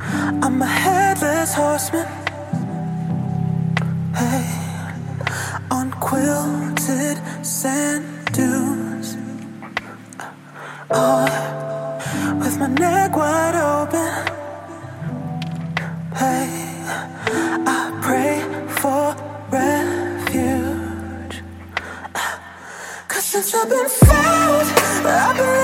I'm a headless horseman. Hey, on quilted sand dunes. Oh, with my neck wide open. Hey, I pray for refuge. Ah. Cause since I've been found, I've been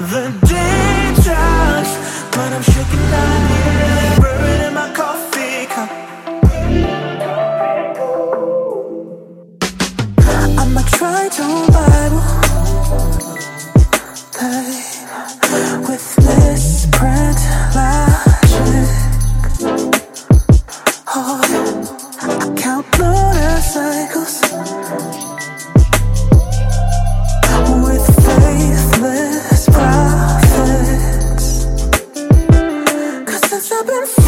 the dangers, but I'm shaking down here, buried in my coffee cup. I'm a tritone Bible hey, Cause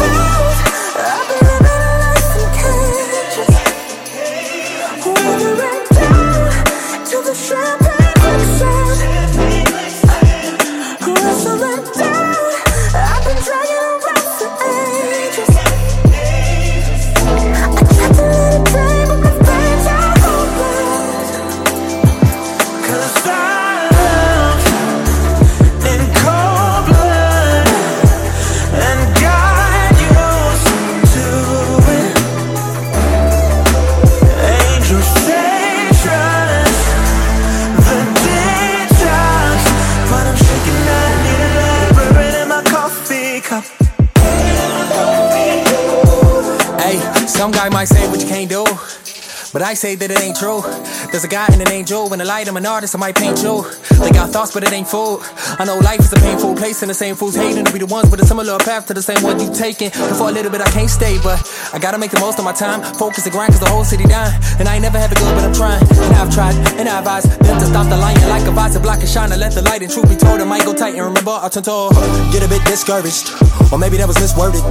cup. Hey, some guy might say what you can't do. But I say that it ain't true. There's a guy and an angel. When I light, I'm an artist, I might paint you. They got thoughts, but it ain't food. I know life is a painful place, and the same fools hating to be the ones with a similar path to the same one you taking. And for a little bit, I can't stay, but I gotta make the most of my time. Focus and grind, cause the whole city dying. And I ain't never had it good, but I'm trying. Tried, and I've advised them to stop the light. Like a vise, to block and shine, and let the light. And truth be told, I might go tight. And remember, I tend to get a bit discouraged. Or maybe that was misworded.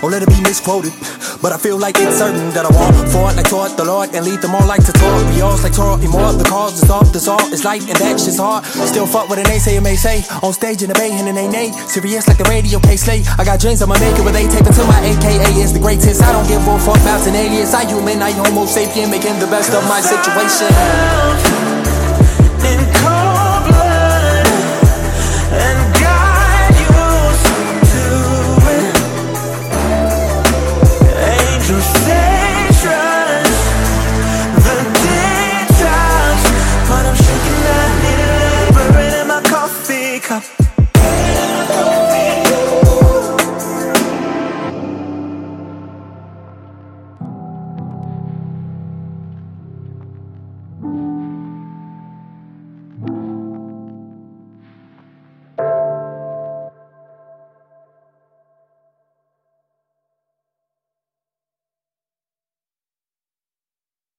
Or let it be misquoted. But I feel like it's certain that I walk forward like taught the Lord and lead them all like to talk. We all like Torah, more the cause is off, the salt is light, and that shit's hard. Still fuck with an naysayer may say. On stage in the bay, and it ain't nay. Serious like the radio case late. I got dreams, I'ma make it with a tape until my AKA is the greatest. I don't give a fuck about an alias. I human, I homo sapien, making the best of my situation around